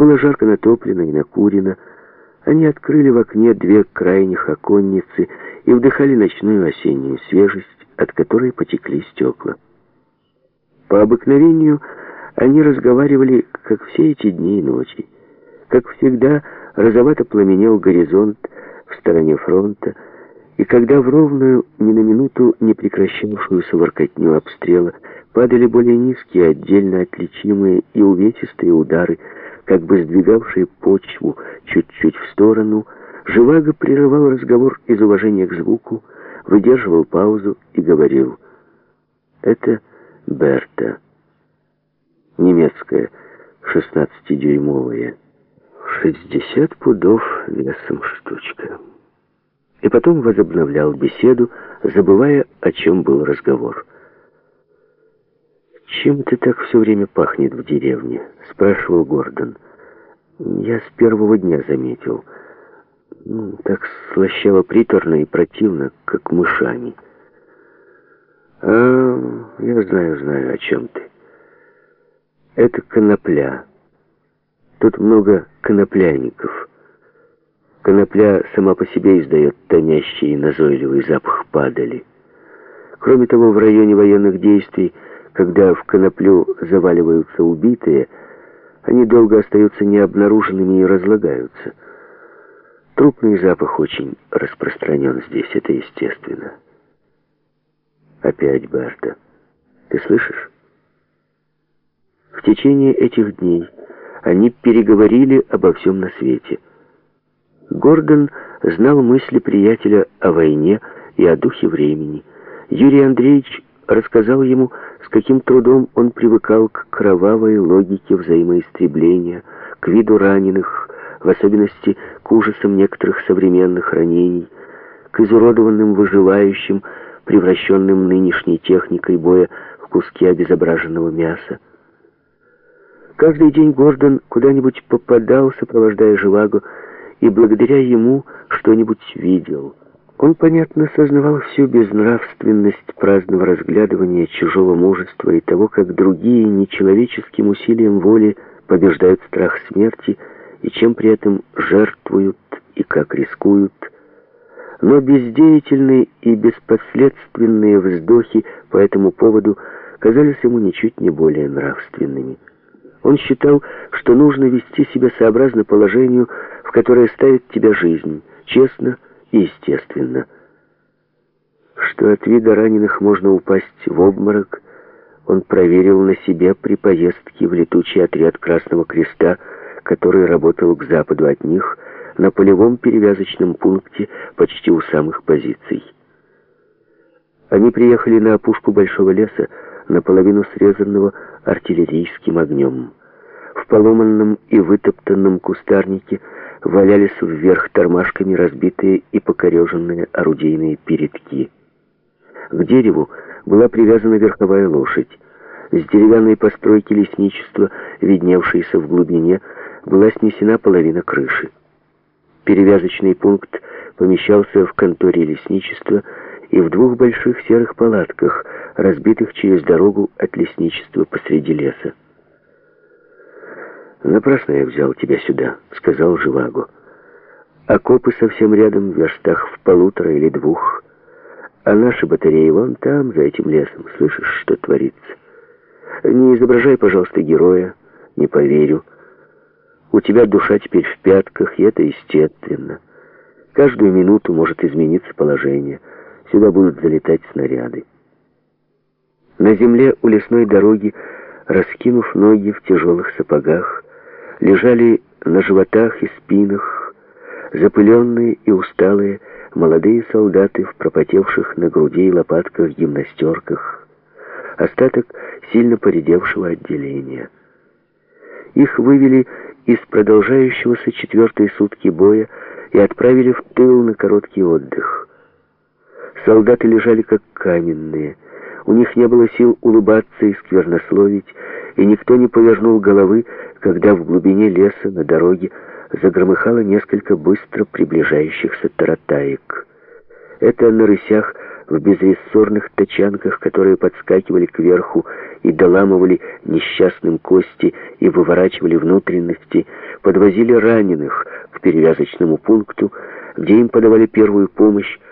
Было жарко натоплено и накурено. Они открыли в окне две крайних оконницы и вдыхали ночную осеннюю свежесть, от которой потекли стекла. По обыкновению они разговаривали, как все эти дни и ночи. Как всегда, розовато пламенел горизонт в стороне фронта, и когда в ровную, ни на минуту не прекращавшуюся воркотню обстрела падали более низкие, отдельно отличимые и увесистые удары, как бы сдвигавшие почву чуть-чуть в сторону, Живаго прерывал разговор из уважения к звуку, выдерживал паузу и говорил «Это Берта, немецкая, 16-дюймовая, 60 пудов весом штучка» и потом возобновлял беседу, забывая, о чем был разговор. «Чем ты так все время пахнет в деревне?» — спрашивал Гордон. «Я с первого дня заметил. Ну, так слащаво приторно и противно, как мышами». «А, я знаю, знаю, о чем ты. Это конопля. Тут много конопляников». Конопля сама по себе издает тонящий и назойливый запах падали. Кроме того, в районе военных действий, когда в коноплю заваливаются убитые, они долго остаются необнаруженными и разлагаются. Трупный запах очень распространен здесь, это естественно. Опять Берта. Ты слышишь? В течение этих дней они переговорили обо всем на свете — Гордон знал мысли приятеля о войне и о духе времени. Юрий Андреевич рассказал ему, с каким трудом он привыкал к кровавой логике взаимоистребления, к виду раненых, в особенности к ужасам некоторых современных ранений, к изуродованным выживающим, превращенным нынешней техникой боя в куски обезображенного мяса. Каждый день Гордон куда-нибудь попадал, сопровождая Живаго, и благодаря ему что-нибудь видел. Он, понятно, сознавал всю безнравственность праздного разглядывания чужого мужества и того, как другие нечеловеческим усилием воли побеждают страх смерти и чем при этом жертвуют и как рискуют. Но бездеятельные и беспоследственные вздохи по этому поводу казались ему ничуть не более нравственными. Он считал, что нужно вести себя сообразно положению, в которое ставит тебя жизнь, честно и естественно. Что от вида раненых можно упасть в обморок, он проверил на себе при поездке в летучий отряд Красного Креста, который работал к западу от них, на полевом перевязочном пункте почти у самых позиций. Они приехали на опушку большого леса, наполовину срезанного артиллерийским огнем. В поломанном и вытоптанном кустарнике валялись вверх тормашками разбитые и покореженные орудийные передки. К дереву была привязана верховая лошадь. С деревянной постройки лесничества, видневшейся в глубине, была снесена половина крыши. Перевязочный пункт помещался в конторе лесничества и в двух больших серых палатках, разбитых через дорогу от лесничества посреди леса. «Напрасно я взял тебя сюда», — сказал Живаго. «Окопы совсем рядом, в верстах в полутора или двух, а наши батареи вон там, за этим лесом. Слышишь, что творится? Не изображай, пожалуйста, героя, не поверю. У тебя душа теперь в пятках, и это естественно. Каждую минуту может измениться положение. Сюда будут залетать снаряды». На земле у лесной дороги, раскинув ноги в тяжелых сапогах, лежали на животах и спинах, запыленные и усталые, молодые солдаты в пропотевших на груди и лопатках гимнастерках, остаток сильно поредевшего отделения. Их вывели из продолжающегося четвертой сутки боя и отправили в тыл на короткий отдых. Солдаты лежали как каменные, у них не было сил улыбаться и сквернословить, и никто не повернул головы, когда в глубине леса на дороге загромыхало несколько быстро приближающихся таратаек. Это на рысях в безрессорных тачанках, которые подскакивали кверху и доламывали несчастным кости и выворачивали внутренности, подвозили раненых к перевязочному пункту, где им подавали первую помощь,